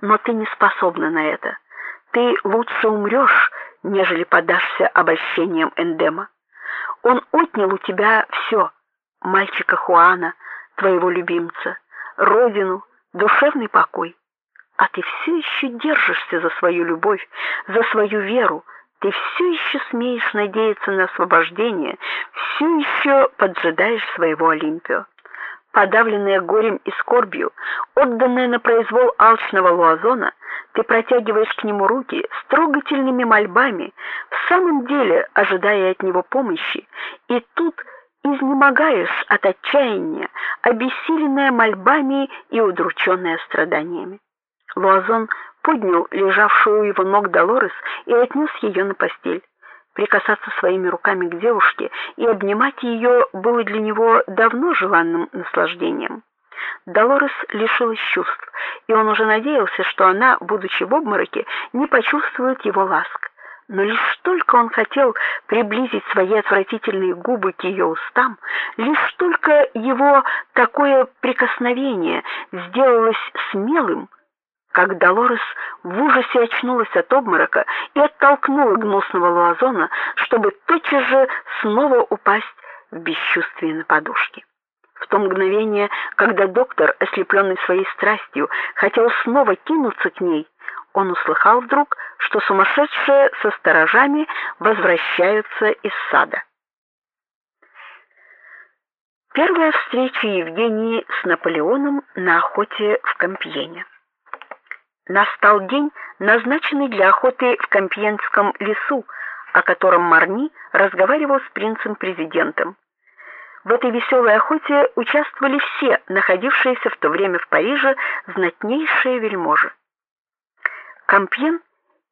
но ты не способна на это. Ты лучше умрешь, нежели подашься обольщениям Эндема. Он отнял у тебя все: мальчика Хуана, твоего любимца, родину, душевный покой. А ты все еще держишься за свою любовь, за свою веру. Ты все еще смеешь надеяться на освобождение, все еще поджидаешь своего Олимпио подавленная горем и скорбью, отданная на произвол алчного Луазона, ты протягиваешь к нему руки с трогательными мольбами, в самом деле ожидая от него помощи, и тут изнемогаешь от отчаяния, обессиленная мольбами и удрученная страданиями. Луазон поднял лежавшую у его ног Долорес и отнес ее на постель. Прикасаться своими руками к девушке и обнимать ее было для него давно желанным наслаждением. Долорес лишилась чувств, и он уже надеялся, что она, будучи в обмороке, не почувствует его ласк. Но лишь только он хотел приблизить свои отвратительные губы к ее устам, лишь только его такое прикосновение сделалось смелым, как Долорес в ужасе очнулась от обморока и оттолкнула гнусного Луазона, чтобы тотчас же снова упасть в бесчувствие на подушке. В то мгновение, когда доктор, ослепленный своей страстью, хотел снова кинуться к ней, он услыхал вдруг, что сумасшедшие со сторожами возвращаются из сада. Первая встреча Евгении с Наполеоном на охоте в Кампьене. Настал день, назначенный для охоты в Кампьенском лесу, о котором Марни разговаривал с принцем-президентом. В этой веселой охоте участвовали все находившиеся в то время в Париже знатнейшие вельможи. Кампьен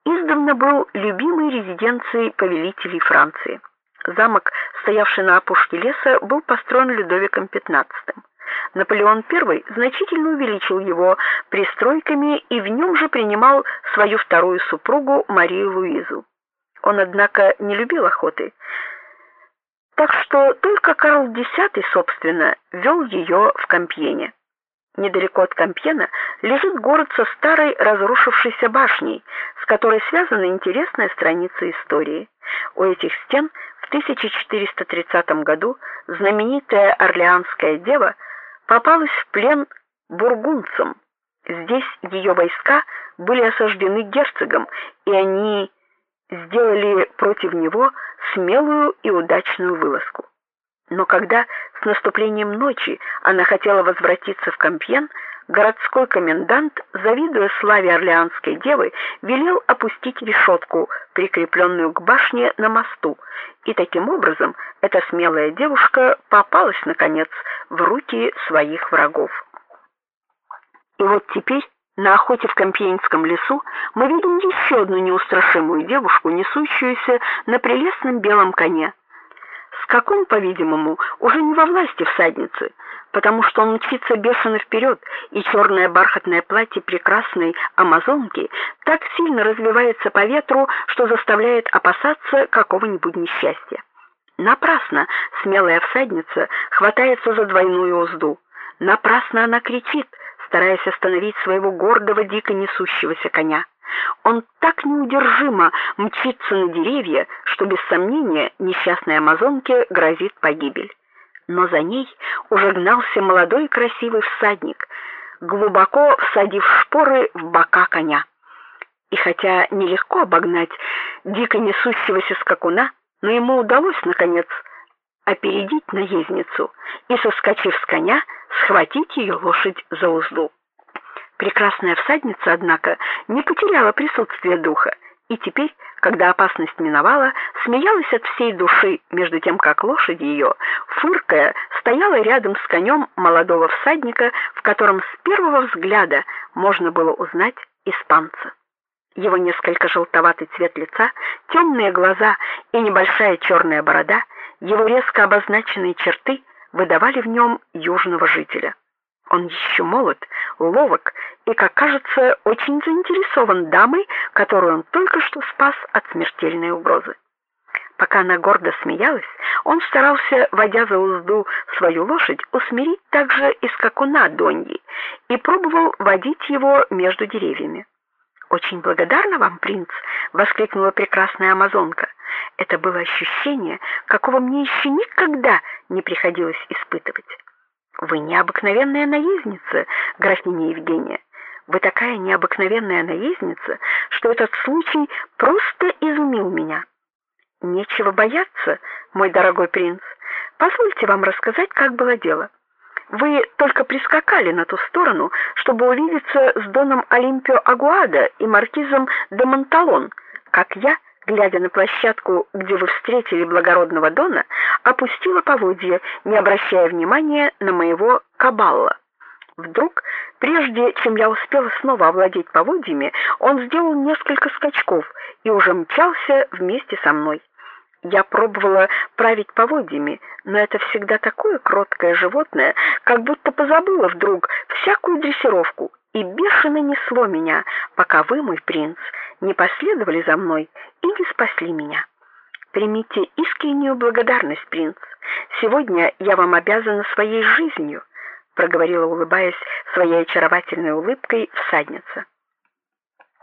издавна был любимой резиденцией повелителей Франции. Замок, стоявший на опушке леса, был построен Людовиком XV. Наполеон I значительно увеличил его пристройками и в нем же принимал свою вторую супругу Марию Луизу. Он однако не любил охоты. Так что только Карл X, собственно, вел ее в Кампьене. Недалеко от Кампьена лежит город со старой разрушившейся башней, с которой связана интересная страница истории. У этих стен в 1430 году знаменитая Орлеанская дева попалась в плен бургундцам. Здесь ее войска были осаждены герцогом, и они сделали против него смелую и удачную вылазку. Но когда с наступлением ночи она хотела возвратиться в Кампьен, городской комендант, завидуя славе орлеанской девы, велел опустить решетку, прикрепленную к башне на мосту, и таким образом эта смелая девушка попалась наконец в руки своих врагов. И вот теперь на охоте в Кампьенском лесу мы видим еще одну неустрашимую девушку, несущуюся на прелестном белом коне. Скакун, по-видимому, уже не во власти всадницы, потому что он мчится бешено вперед, и черное бархатное платье прекрасной амазонки так сильно развивается по ветру, что заставляет опасаться какого-нибудь несчастья. Напрасно смелая всадница хватается за двойную узду. Напрасно она кричит, стараясь остановить своего гордого дико несущегося коня. Он так неудержимо мчится на деревья, что без сомнения несчастной амазонке грозит погибель. Но за ней уже гнался молодой красивый всадник, глубоко всадив шпоры в бока коня. И хотя нелегко обогнать дико несущегося скакуна, но ему удалось наконец опередить наездницу и соскочив с коня, схватить ее лошадь за узду. Прекрасная всадница, однако, не потеряла присутствие духа, и теперь, когда опасность миновала, смеялась от всей души, между тем как лошадь ее, фыркая, стояла рядом с конем молодого всадника, в котором с первого взгляда можно было узнать испанца. Его несколько желтоватый цвет лица, темные глаза и небольшая черная борода, его резко обозначенные черты выдавали в нем южного жителя. Он еще молод, ловок и, как кажется, очень заинтересован дамой, которую он только что спас от смертельной угрозы. Пока она гордо смеялась, Он старался, водя за узду свою лошадь, усмирить также и скакуна Доньи и пробовал водить его между деревьями. Очень благодарна вам, принц, воскликнула прекрасная амазонка. Это было ощущение, какого мне еще никогда не приходилось испытывать. Вы необыкновенная наездница, графиня Евгения. Вы такая необыкновенная наездница, что этот случай просто изумил меня. Нечего бояться, мой дорогой принц. Позвольте вам рассказать, как было дело. Вы только прискакали на ту сторону, чтобы увидеться с доном Олимпио Агуада и маркизом де Монталон, как я, глядя на площадку, где вы встретили благородного дона, опустила поводья, не обращая внимания на моего кабалла. Вдруг, прежде чем я успела снова овладеть поводьями, он сделал несколько скачков и уже мчался вместе со мной. Я пробовала править поводьями, но это всегда такое кроткое животное, как будто позабыло вдруг всякую дрессировку и бешено несло меня, пока вы, мой принц, не последовали за мной и не спасли меня. Примите искреннюю благодарность, принц. Сегодня я вам обязана своей жизнью, проговорила, улыбаясь своей очаровательной улыбкой всадница.